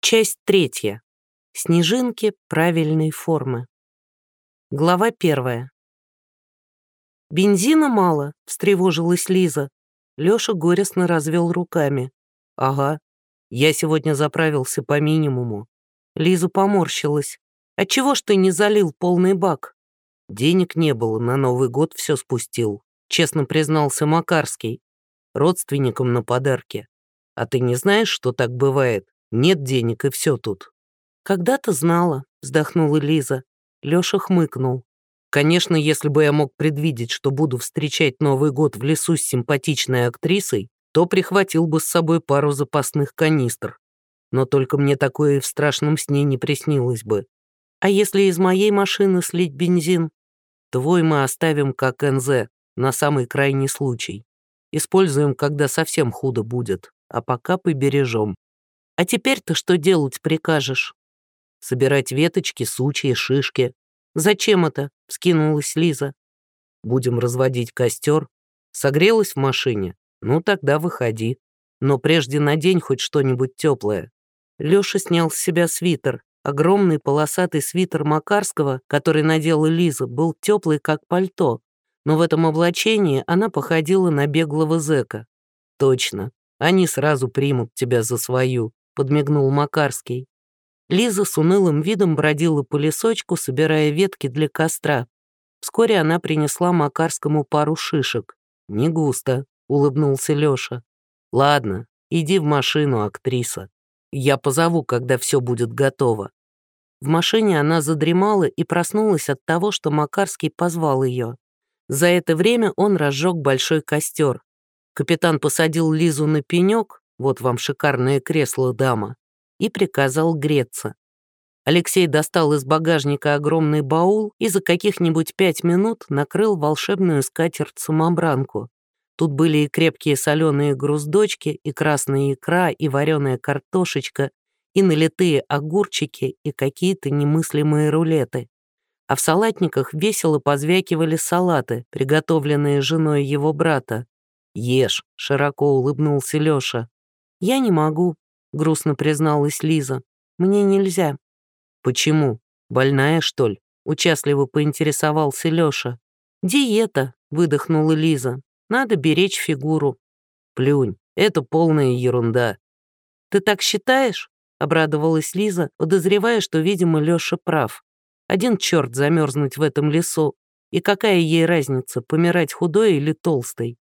Часть третья. Снежинки правильной формы. Глава первая. «Бензина мало», — встревожилась Лиза. Лёша горестно развел руками. «Ага, я сегодня заправился по минимуму». Лиза поморщилась. «Отчего ж ты не залил полный бак?» «Денег не было, на Новый год все спустил», — честно признался Макарский. «Родственникам на подарки. А ты не знаешь, что так бывает? Нет денег, и все тут». «Когда-то знала», — вздохнула Лиза. Лёша хмыкнул. «Конечно, если бы я мог предвидеть, что буду встречать Новый год в лесу с симпатичной актрисой, то прихватил бы с собой пару запасных канистр. Но только мне такое и в страшном сне не приснилось бы. А если из моей машины слить бензин? Твой мы оставим как НЗ, на самый крайний случай. Используем, когда совсем худо будет, а пока побережем. А теперь-то что делать прикажешь? Собирать веточки, сучья, шишки. Зачем это? Вскинулась Лиза. Будем разводить костер. Согрелась в машине? Ну, тогда выходи. Но прежде надень хоть что-нибудь теплое. Леша снял с себя свитер. Огромный полосатый свитер Макарского, который надела Лиза, был теплый, как пальто. Но в этом облачении она походила на беглого зэка. Точно, они сразу примут тебя за свою подмигнул Макарский. Лиза с унылым видом бродила по лесочку, собирая ветки для костра. Вскоре она принесла Макарскому пару шишек. «Не густо», — улыбнулся Лёша. «Ладно, иди в машину, актриса. Я позову, когда все будет готово». В машине она задремала и проснулась от того, что Макарский позвал ее. За это время он разжег большой костер. Капитан посадил Лизу на пенек, вот вам шикарное кресло, дама, и приказал греться. Алексей достал из багажника огромный баул и за каких-нибудь пять минут накрыл волшебную скатерть-самобранку. Тут были и крепкие соленые груздочки, и красная икра, и вареная картошечка, и налитые огурчики, и какие-то немыслимые рулеты. А в салатниках весело позвякивали салаты, приготовленные женой его брата. «Ешь», — широко улыбнулся Лёша. «Я не могу», — грустно призналась Лиза. «Мне нельзя». «Почему? Больная, что ли?» — участливо поинтересовался Лёша. «Диета», — выдохнула Лиза. «Надо беречь фигуру». «Плюнь, это полная ерунда». «Ты так считаешь?» — обрадовалась Лиза, подозревая, что, видимо, Лёша прав. Один черт замерзнуть в этом лесу. И какая ей разница, помирать худой или толстой?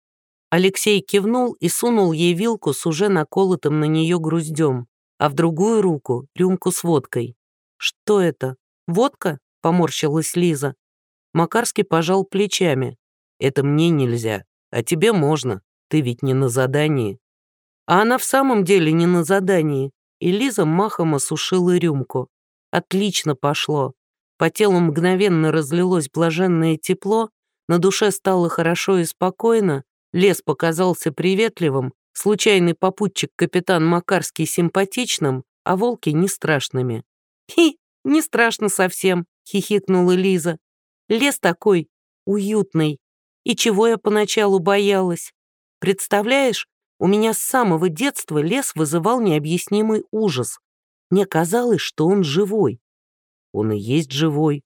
Алексей кивнул и сунул ей вилку с уже наколотым на нее груздем, а в другую руку — рюмку с водкой. «Что это? Водка?» — поморщилась Лиза. Макарский пожал плечами. «Это мне нельзя, а тебе можно. Ты ведь не на задании». А она в самом деле не на задании. И Лиза махом осушила рюмку. Отлично пошло. По телу мгновенно разлилось блаженное тепло, на душе стало хорошо и спокойно, Лес показался приветливым, случайный попутчик капитан Макарский симпатичным, а волки не страшными. «Хи, не страшно совсем», — хихикнула Лиза. «Лес такой уютный. И чего я поначалу боялась? Представляешь, у меня с самого детства лес вызывал необъяснимый ужас. Мне казалось, что он живой. Он и есть живой.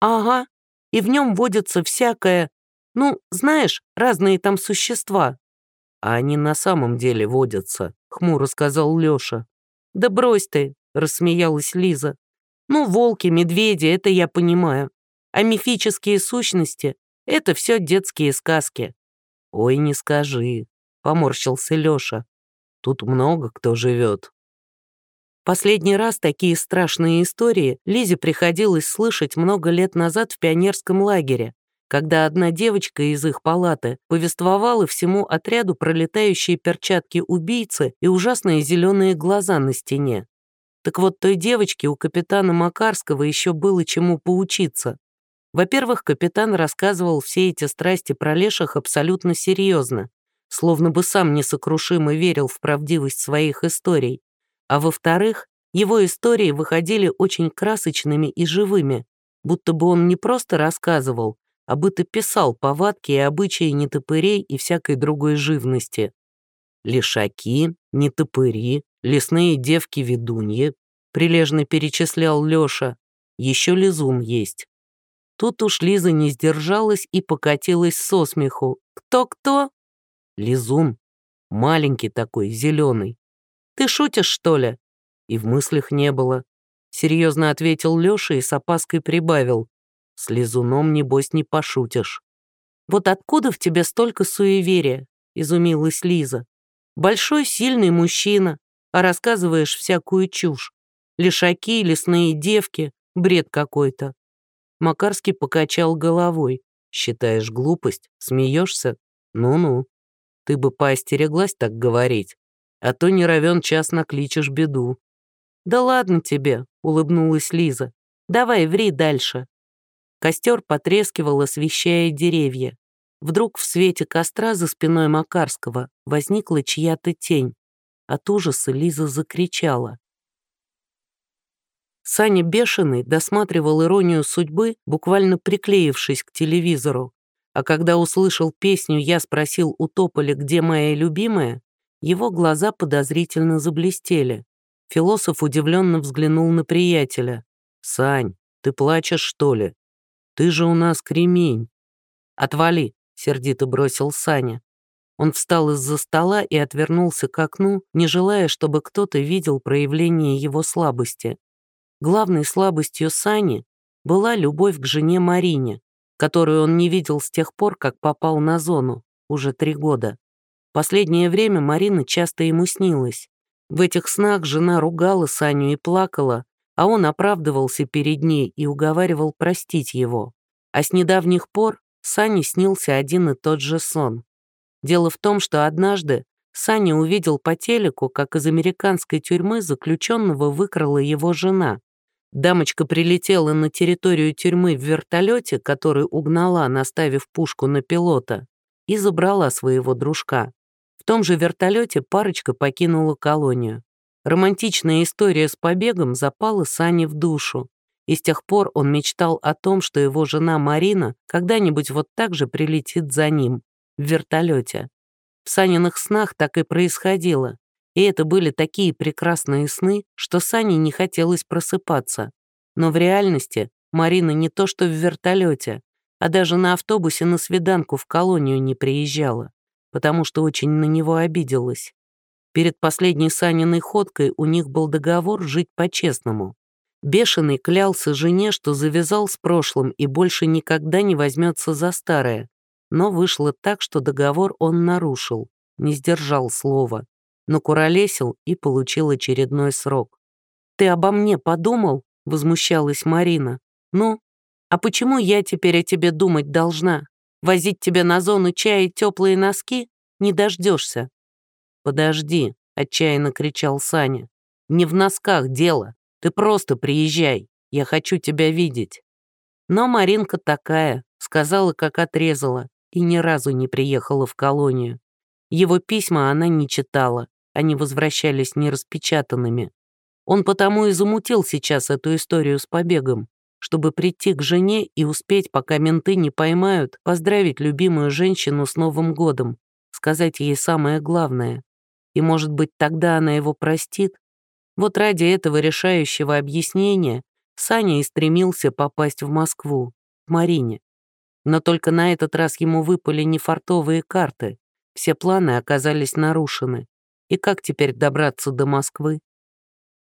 Ага, и в нем водится всякое ну, знаешь, разные там существа». «А они на самом деле водятся», — хмуро сказал Лёша. «Да брось ты», — рассмеялась Лиза. «Ну, волки, медведи, это я понимаю. А мифические сущности — это все детские сказки». «Ой, не скажи», — поморщился Лёша. «Тут много кто живет. Последний раз такие страшные истории Лизе приходилось слышать много лет назад в пионерском лагере, когда одна девочка из их палаты повествовала всему отряду про летающие перчатки убийцы и ужасные зеленые глаза на стене. Так вот, той девочке у капитана Макарского еще было чему поучиться. Во-первых, капитан рассказывал все эти страсти про леших абсолютно серьезно, словно бы сам несокрушимо верил в правдивость своих историй. А во-вторых, его истории выходили очень красочными и живыми, будто бы он не просто рассказывал, а быто писал повадки и обычаи нетопырей и всякой другой живности. Лишаки, нетопыри, лесные девки-ведуньи, прилежно перечислял Лёша. Еще лизун есть. Тут уж Лиза не сдержалась и покатилась со смеху. «Кто-кто?» «Лизун. Маленький такой, зеленый. Ты шутишь, что ли?» И в мыслях не было. Серьезно ответил Лёша и с опаской прибавил. «С лизуном, небось, не пошутишь». «Вот откуда в тебе столько суеверия?» — изумилась Лиза. «Большой, сильный мужчина, а рассказываешь всякую чушь. Лишаки, лесные девки, бред какой-то. Макарский покачал головой. «Считаешь глупость? Смеешься? Ну-ну. Ты бы поостереглась так говорить, а то не равен час накличешь беду». «Да ладно тебе», — улыбнулась Лиза. «Давай, ври дальше». Костер потрескивал, освещая деревья. Вдруг в свете костра за спиной Макарского возникла чья-то тень. От ужаса Лиза закричала. Саня Бешеный досматривал иронию судьбы, буквально приклеившись к телевизору. А когда услышал песню «Я спросил у Тополя, где моя любимая», его глаза подозрительно заблестели. Философ удивленно взглянул на приятеля. «Сань, ты плачешь, что ли? Ты же у нас кремень». «Отвали», — сердито бросил Саня. Он встал из-за стола и отвернулся к окну, не желая, чтобы кто-то видел проявление его слабости. Главной слабостью Сани была любовь к жене Марине, которую он не видел с тех пор, как попал на зону, уже три года. Последнее время Марина часто ему снилась. В этих снах жена ругала Саню и плакала, а он оправдывался перед ней и уговаривал простить его. А с недавних пор Сане снился один и тот же сон. Дело в том, что однажды Саня увидел по телеку, как из американской тюрьмы заключенного выкрала его жена. Дамочка прилетела на территорию тюрьмы в вертолете, который угнала, наставив пушку на пилота, и забрала своего дружка. В том же вертолете парочка покинула колонию. Романтичная история с побегом запала Сане в душу, и с тех пор он мечтал о том, что его жена Марина когда-нибудь вот так же прилетит за ним, в вертолете. В Саниных снах так и происходило. И это были такие прекрасные сны, что Сане не хотелось просыпаться. Но в реальности Марина не то что в вертолете, а даже на автобусе на свиданку в колонию не приезжала, потому что очень на него обиделась. Перед последней Саниной ходкой у них был договор жить по-честному. Бешеный клялся жене, что завязал с прошлым и больше никогда не возьмется за старое. Но вышло так, что договор он нарушил, не сдержал слова накуролесил и получил очередной срок. «Ты обо мне подумал?» — возмущалась Марина. «Ну, а почему я теперь о тебе думать должна? Возить тебя на зону чая и теплые носки? Не дождешься». «Подожди», — отчаянно кричал Саня. «Не в носках дело. Ты просто приезжай. Я хочу тебя видеть». Но Маринка такая, сказала, как отрезала, и ни разу не приехала в колонию. Его письма она не читала, они возвращались нераспечатанными. Он потому и замутил сейчас эту историю с побегом, чтобы прийти к жене и успеть, пока менты не поймают, поздравить любимую женщину с Новым годом, сказать ей самое главное. И, может быть, тогда она его простит? Вот ради этого решающего объяснения Саня и стремился попасть в Москву, к Марине. Но только на этот раз ему выпали нефартовые карты, все планы оказались нарушены. И как теперь добраться до Москвы?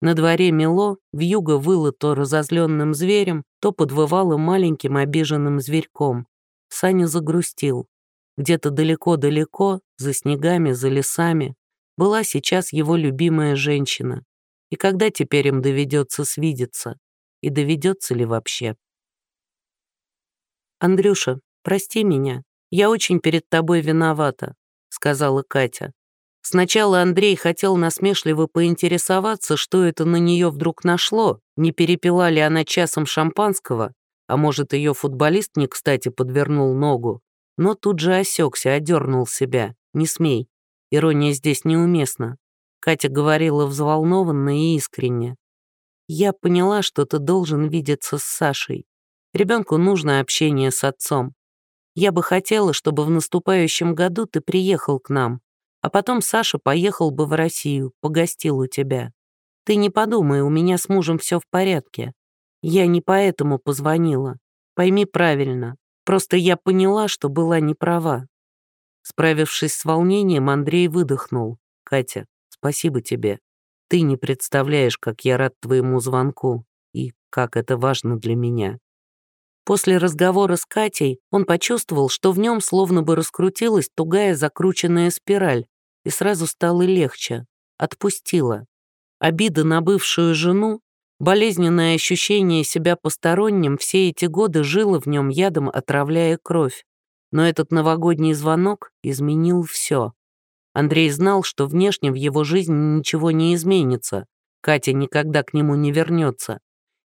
На дворе мело, вьюга выла то разозленным зверем, то подвывала маленьким обиженным зверьком. Саня загрустил. Где-то далеко-далеко, за снегами, за лесами, была сейчас его любимая женщина. И когда теперь им доведется свидеться? И доведется ли вообще? «Андрюша, прости меня. Я очень перед тобой виновата», — сказала Катя. Сначала Андрей хотел насмешливо поинтересоваться, что это на нее вдруг нашло, не перепила ли она часом шампанского, а может, ее футболист не кстати подвернул ногу, но тут же осекся, одернул себя. Не смей. Ирония здесь неуместна. Катя говорила взволнованно и искренне. «Я поняла, что ты должен видеться с Сашей. Ребенку нужно общение с отцом. Я бы хотела, чтобы в наступающем году ты приехал к нам. А потом Саша поехал бы в Россию, погостил у тебя. Ты не подумай, у меня с мужем все в порядке. Я не поэтому позвонила. Пойми правильно. Просто я поняла, что была не права. Справившись с волнением, Андрей выдохнул. «Катя, спасибо тебе. Ты не представляешь, как я рад твоему звонку и как это важно для меня». После разговора с Катей он почувствовал, что в нем словно бы раскрутилась тугая закрученная спираль, и сразу стало легче. Отпустила. Обида на бывшую жену, болезненное ощущение себя посторонним все эти годы жило в нем ядом, отравляя кровь. Но этот новогодний звонок изменил все. Андрей знал, что внешне в его жизни ничего не изменится, Катя никогда к нему не вернется.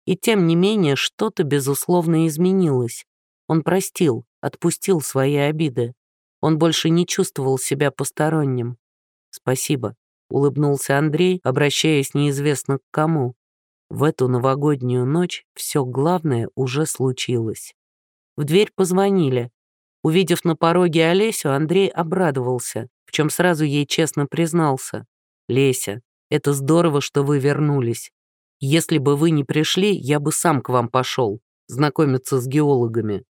И тем не менее что-то, безусловно, изменилось. Он простил, отпустил свои обиды. Он больше не чувствовал себя посторонним. «Спасибо», — улыбнулся Андрей, обращаясь неизвестно к кому. В эту новогоднюю ночь все главное уже случилось. В дверь позвонили. Увидев на пороге Олесю, Андрей обрадовался в чем сразу ей честно признался. «Леся, это здорово, что вы вернулись. Если бы вы не пришли, я бы сам к вам пошел, знакомиться с геологами».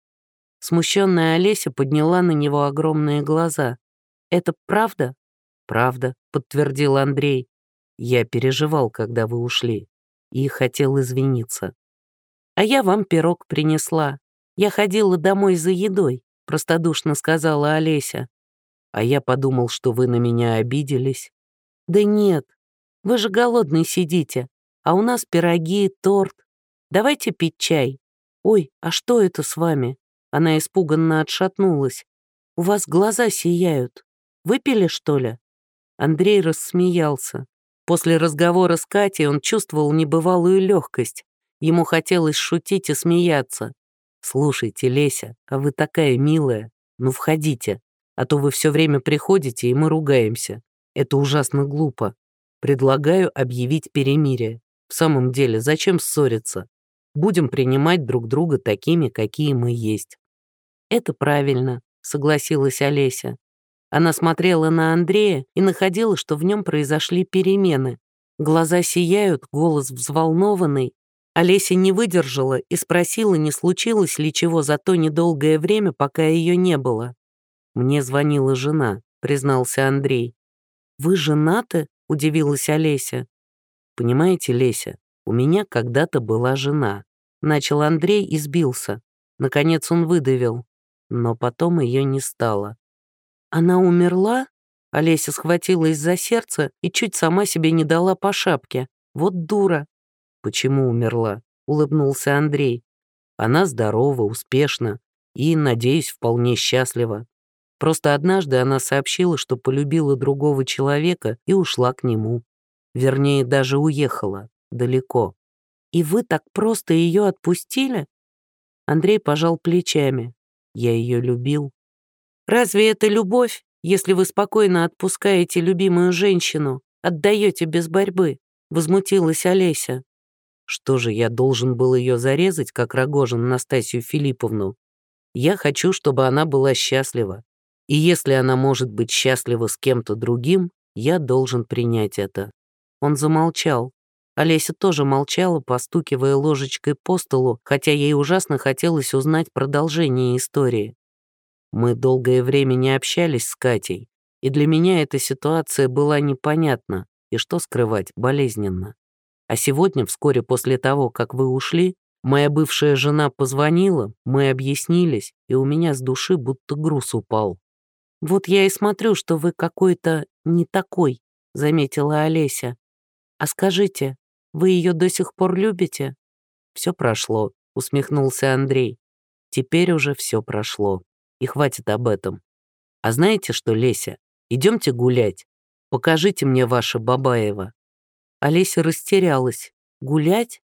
Смущенная Олеся подняла на него огромные глаза. «Это правда?» «Правда», — подтвердил Андрей. «Я переживал, когда вы ушли, и хотел извиниться». «А я вам пирог принесла. Я ходила домой за едой», — простодушно сказала Олеся. А я подумал, что вы на меня обиделись. Да нет, вы же голодный сидите, а у нас пироги, торт. Давайте пить чай. Ой, а что это с вами? Она испуганно отшатнулась. У вас глаза сияют. Выпили, что ли? Андрей рассмеялся. После разговора с Катей он чувствовал небывалую легкость. Ему хотелось шутить и смеяться. «Слушайте, Леся, а вы такая милая. Ну, входите а то вы все время приходите, и мы ругаемся. Это ужасно глупо. Предлагаю объявить перемирие. В самом деле, зачем ссориться? Будем принимать друг друга такими, какие мы есть». «Это правильно», — согласилась Олеся. Она смотрела на Андрея и находила, что в нем произошли перемены. Глаза сияют, голос взволнованный. Олеся не выдержала и спросила, не случилось ли чего за то недолгое время, пока ее не было. «Мне звонила жена», — признался Андрей. «Вы женаты?» — удивилась Олеся. «Понимаете, Леся, у меня когда-то была жена». Начал Андрей и сбился. Наконец он выдавил. Но потом ее не стало. «Она умерла?» Олеся схватилась за сердце и чуть сама себе не дала по шапке. Вот дура. «Почему умерла?» — улыбнулся Андрей. «Она здорова, успешна и, надеюсь, вполне счастлива. Просто однажды она сообщила, что полюбила другого человека и ушла к нему. Вернее, даже уехала далеко. «И вы так просто ее отпустили?» Андрей пожал плечами. Я ее любил. «Разве это любовь, если вы спокойно отпускаете любимую женщину, отдаете без борьбы?» Возмутилась Олеся. «Что же, я должен был ее зарезать, как Рогожин Настасью Филипповну? Я хочу, чтобы она была счастлива. И если она может быть счастлива с кем-то другим, я должен принять это». Он замолчал. Олеся тоже молчала, постукивая ложечкой по столу, хотя ей ужасно хотелось узнать продолжение истории. Мы долгое время не общались с Катей, и для меня эта ситуация была непонятна, и что скрывать, болезненно. А сегодня, вскоре после того, как вы ушли, моя бывшая жена позвонила, мы объяснились, и у меня с души будто груз упал. «Вот я и смотрю, что вы какой-то не такой», — заметила Олеся. «А скажите, вы ее до сих пор любите?» «Все прошло», — усмехнулся Андрей. «Теперь уже все прошло. И хватит об этом. А знаете что, Леся, идемте гулять. Покажите мне ваше Бабаева». Олеся растерялась. «Гулять?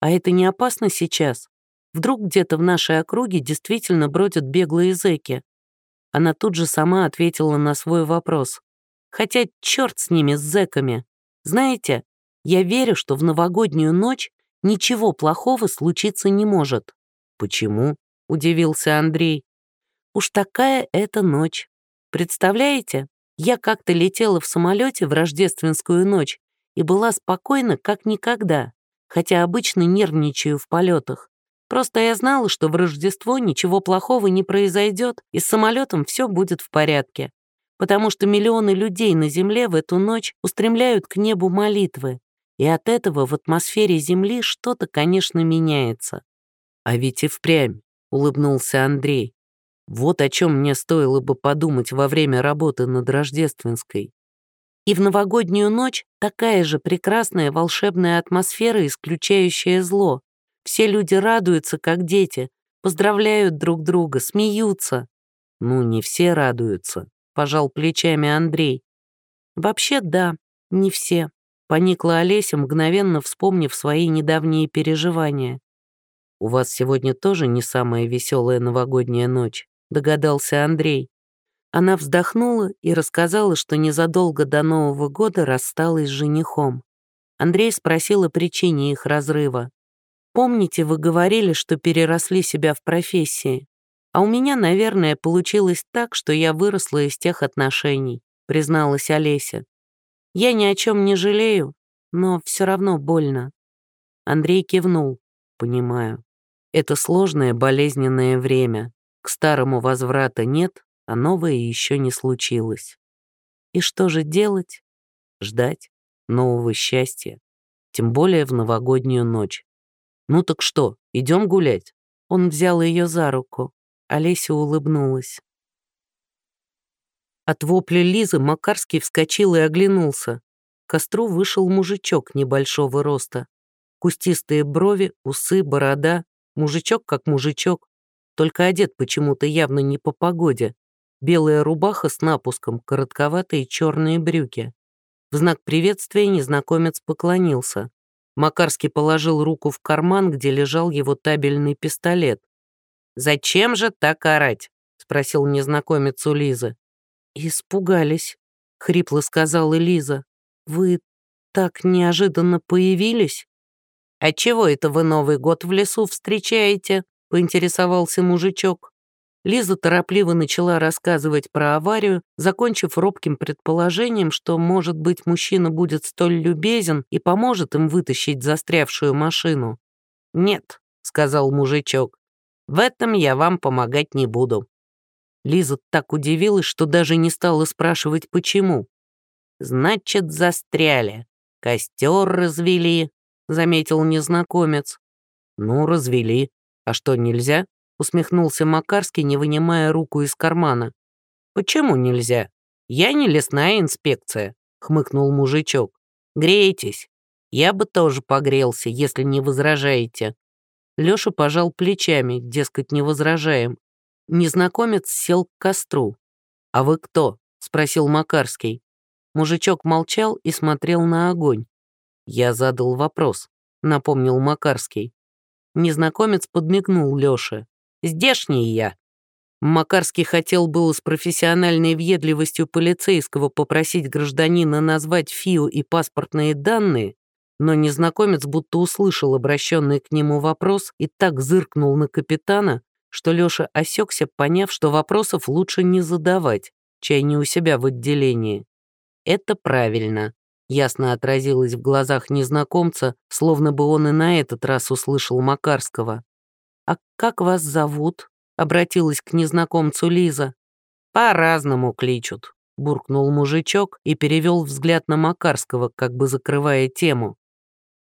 А это не опасно сейчас? Вдруг где-то в нашей округе действительно бродят беглые зэки?» Она тут же сама ответила на свой вопрос. Хотя черт с ними, с зэками. Знаете, я верю, что в новогоднюю ночь ничего плохого случиться не может. Почему? Удивился Андрей. Уж такая это ночь. Представляете, я как-то летела в самолете в рождественскую ночь и была спокойна, как никогда, хотя обычно нервничаю в полетах. Просто я знала, что в Рождество ничего плохого не произойдет, и с самолетом все будет в порядке. Потому что миллионы людей на Земле в эту ночь устремляют к небу молитвы, и от этого в атмосфере Земли что-то, конечно, меняется. «А ведь и впрямь», — улыбнулся Андрей. «Вот о чем мне стоило бы подумать во время работы над Рождественской». И в новогоднюю ночь такая же прекрасная волшебная атмосфера, исключающая зло, все люди радуются, как дети, поздравляют друг друга, смеются. Ну, не все радуются, пожал плечами Андрей. Вообще, да, не все. Поникла Олеся, мгновенно вспомнив свои недавние переживания. «У вас сегодня тоже не самая веселая новогодняя ночь», догадался Андрей. Она вздохнула и рассказала, что незадолго до Нового года рассталась с женихом. Андрей спросил о причине их разрыва. Помните, вы говорили, что переросли себя в профессии? А у меня, наверное, получилось так, что я выросла из тех отношений, призналась Олеся. Я ни о чем не жалею, но все равно больно. Андрей кивнул. Понимаю. Это сложное болезненное время. К старому возврата нет, а новое еще не случилось. И что же делать? Ждать нового счастья. Тем более в новогоднюю ночь. «Ну так что, идем гулять?» Он взял ее за руку. Олеся улыбнулась. От вопля Лизы Макарский вскочил и оглянулся. К костру вышел мужичок небольшого роста. Кустистые брови, усы, борода. Мужичок как мужичок. Только одет почему-то явно не по погоде. Белая рубаха с напуском, коротковатые черные брюки. В знак приветствия незнакомец поклонился. Макарский положил руку в карман, где лежал его табельный пистолет. «Зачем же так орать?» — спросил незнакомец у Лизы. «Испугались», — хрипло сказала Лиза. «Вы так неожиданно появились?» «А чего это вы Новый год в лесу встречаете?» — поинтересовался мужичок. Лиза торопливо начала рассказывать про аварию, закончив робким предположением, что, может быть, мужчина будет столь любезен и поможет им вытащить застрявшую машину. «Нет», — сказал мужичок, — «в этом я вам помогать не буду». Лиза так удивилась, что даже не стала спрашивать, почему. «Значит, застряли. Костер развели», — заметил незнакомец. «Ну, развели. А что, нельзя?» Усмехнулся Макарский, не вынимая руку из кармана. «Почему нельзя? Я не лесная инспекция», — хмыкнул мужичок. «Грейтесь. Я бы тоже погрелся, если не возражаете». Лёша пожал плечами, дескать, не возражаем. Незнакомец сел к костру. «А вы кто?» — спросил Макарский. Мужичок молчал и смотрел на огонь. «Я задал вопрос», — напомнил Макарский. Незнакомец подмигнул Лёше. Здешний я». Макарский хотел было с профессиональной въедливостью полицейского попросить гражданина назвать ФИО и паспортные данные, но незнакомец будто услышал обращенный к нему вопрос и так зыркнул на капитана, что Лёша осекся, поняв, что вопросов лучше не задавать, чай не у себя в отделении. «Это правильно», — ясно отразилось в глазах незнакомца, словно бы он и на этот раз услышал Макарского. «А как вас зовут?» — обратилась к незнакомцу Лиза. «По-разному кличут», — буркнул мужичок и перевел взгляд на Макарского, как бы закрывая тему.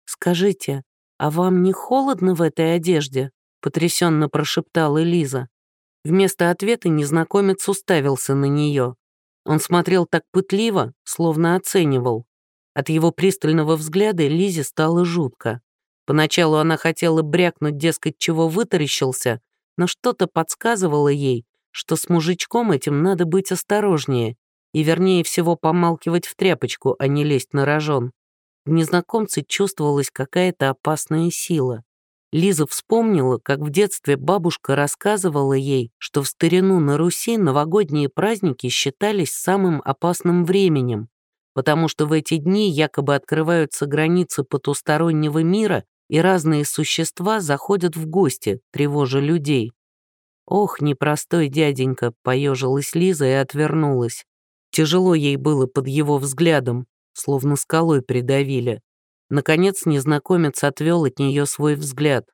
«Скажите, а вам не холодно в этой одежде?» — потрясенно прошептала Лиза. Вместо ответа незнакомец уставился на нее. Он смотрел так пытливо, словно оценивал. От его пристального взгляда Лизе стало жутко. Поначалу она хотела брякнуть, дескать, чего вытаращился, но что-то подсказывало ей, что с мужичком этим надо быть осторожнее и, вернее всего, помалкивать в тряпочку, а не лезть на рожон. В незнакомце чувствовалась какая-то опасная сила. Лиза вспомнила, как в детстве бабушка рассказывала ей, что в старину на Руси новогодние праздники считались самым опасным временем, потому что в эти дни якобы открываются границы потустороннего мира и разные существа заходят в гости, тревожа людей. Ох, непростой дяденька, поежилась Лиза и отвернулась. Тяжело ей было под его взглядом. словно скалой придавили. Наконец незнакомец отвел от нее свой взгляд.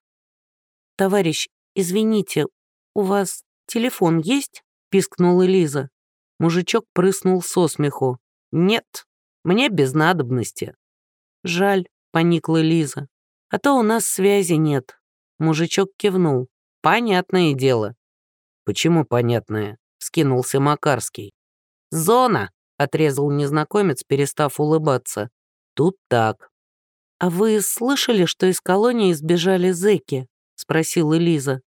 «Товарищ, извините, у вас телефон есть?» — пискнула Лиза. Мужичок прыснул со смеху. «Нет, мне без надобности». «Жаль», — поникла Лиза. «А то у нас связи нет». Мужичок кивнул. «Понятное дело». «Почему понятное?» — скинулся Макарский. «Зона!» — отрезал незнакомец, перестав улыбаться. «Тут так». «А вы слышали, что из колонии сбежали зэки?» — спросила Лиза.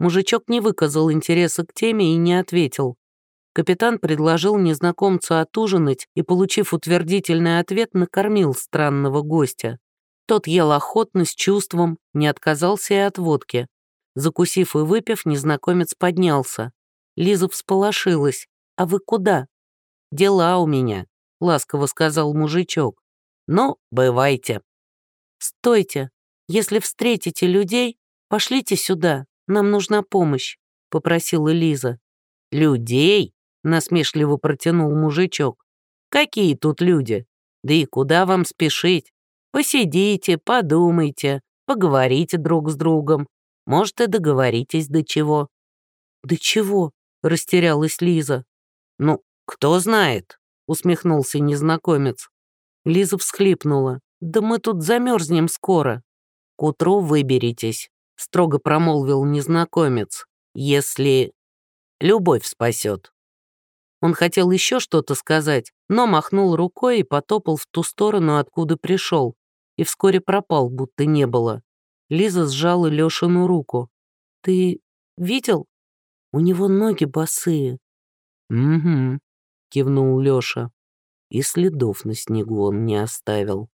Мужичок не выказал интереса к теме и не ответил. Капитан предложил незнакомцу отужинать и, получив утвердительный ответ, накормил странного гостя. Тот ел охотно, с чувством, не отказался и от водки. Закусив и выпив, незнакомец поднялся. Лиза всполошилась. «А вы куда?» «Дела у меня», — ласково сказал мужичок. «Ну, бывайте». «Стойте. Если встретите людей, пошлите сюда. Нам нужна помощь», — попросила Лиза. «Людей?» — насмешливо протянул мужичок. «Какие тут люди? Да и куда вам спешить? Посидите, подумайте, поговорите друг с другом. Может, и договоритесь до чего». «До чего?» — растерялась Лиза. «Ну, кто знает?» — усмехнулся незнакомец. Лиза всхлипнула. «Да мы тут замерзнем скоро». «К утру выберитесь», — строго промолвил незнакомец. «Если любовь спасет». Он хотел еще что-то сказать, но махнул рукой и потопал в ту сторону, откуда пришел, и вскоре пропал, будто не было. Лиза сжала Лешину руку. «Ты видел? У него ноги босые». «Угу», — кивнул Леша. И следов на снегу он не оставил.